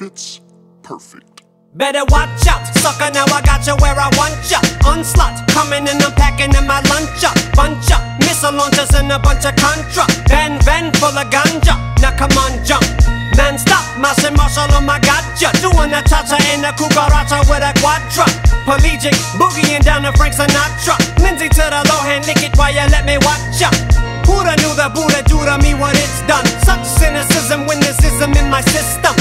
fits perfect. Better watch out, sucker. Now I got you where I want ya. Onslaught coming and I'm packing in my lunch up. Bunch up, missile launchers and a bunch of contra. Van van full of ganja. Now come on, jump. Man, stop, Martian Marshall on my gotcha. Doing a cha cha in a cucaracha with a quadra. Pelagic, boogieing down to Frank Sinatra. Lindsay to the low hand, lick it while you let me watch ya. Who'da knew the Buddha do to me what it's done? Such cynicism when this ism in my system.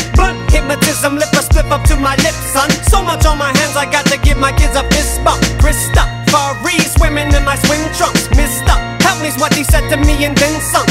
Hypnotism, lip a slip up to my lips, son. So much on my hands, I got to give my kids a fist bump. Krista, Faris, swimming in my swim trunks. Mister, help me's what he said to me and then sunk.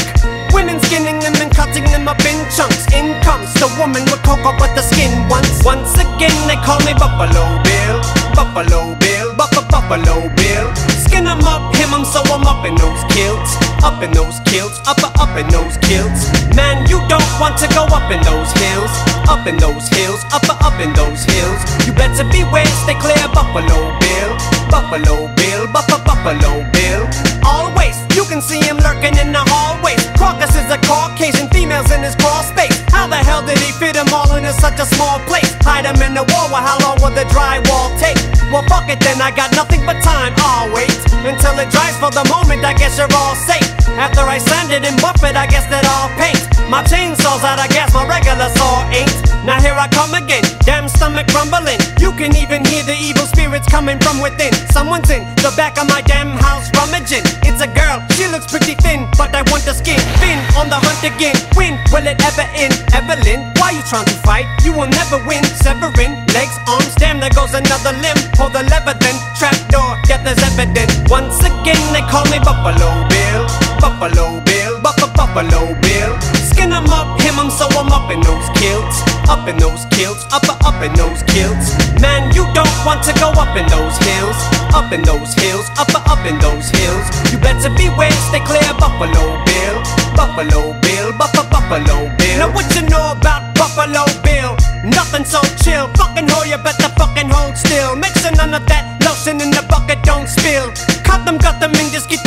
Women skinning them and cutting them up in chunks. In comes the woman with cocoa but the skin once. Once again, they call me Buffalo Bill. Buffalo Bill, Buff- Buffalo Bill. Skin up, him 'em, so I'm up in those kilts. Up in those kilts, up, up in those kilts. Man, you don't want to go up in those hills. Up in those hills, up, up in those hills. You better beware, stay clear, Buffalo Bill. Buffalo Bill, Buff- Buffalo Bill. Always, you can see him lurking in the hallways. Crocus is a Caucasian, females in his crawl space. How the hell did he fit them all into such a small place? Hide them in the wall, well, how long will the drywall take? Well, fuck it then, I got nothing but time. I'll wait until it dries for the moment, I guess you're all safe. After I sand it and buff it, I guess that I'll paint. My chainsaw's out, I guess my regular saw ain't. Now here I come again, damn stomach rumbling. You can even hear the evil spirits coming from within. Someone's in the back of my damn house rummaging. It's a girl, she looks pretty thin, but I want the skin. Thin on the hunt again. When will it ever end? Evelyn, why you trying to fight? You will never win. Severing legs, arms, damn, there goes another limb. Pull the lever then, trapdoor, death is evident. Once again, they call me Buffalo Bill. Buffalo Bill, Buff- Buffalo Bill. Skin 'em up, him 'em, so I'm up in those kilts. Up in those kilts, up, up in those kilts. Man, you don't want to go up in those hills. Up in those hills, up, up in those hills. You better beware, stay clear, Buffalo Bill. Buffalo Bill, Buff- Buffalo Bill. Now what you know about Buffalo Bill? Nothing so chill. Fucking hoe, you better fucking hold still. Mixing none of that lotion in the bucket, don't spill. Cut them, cut them, and just get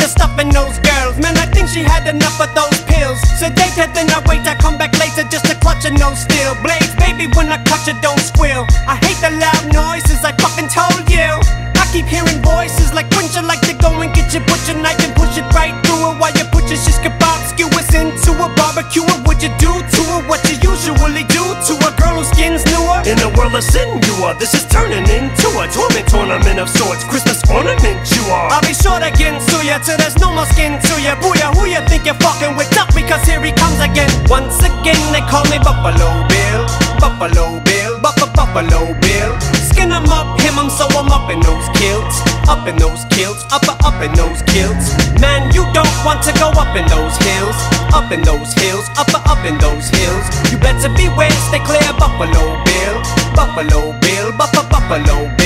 when I clutch her, don't squeal. I hate the loud noises, I fucking told you. I keep hearing voices like wouldn't you like to go and get your butcher knife and push it right through it while you put your shish kebab skewers into a barbecue? What would you do to her? What you usually do to a girl whose skin's newer? In a world of sin, you are. This is turning into a torment tournament of sorts. Christmas ornament, you are. I'll be sure to get to ya till there's no more skin to ya. Booyah, who you think you're fucking with? Duck because here he comes again. Once again, they call me Buffalo Bill. Buffalo Bill. Skin 'em up, him 'em, so I'm up in those kilts. Up in those kilts, up, up in those kilts. Man, you don't want to go up in those hills. Up in those hills, up, up in those hills. You better beware, stay clear, Buffalo Bill. Buffalo Bill, Buff- Buffalo Bill.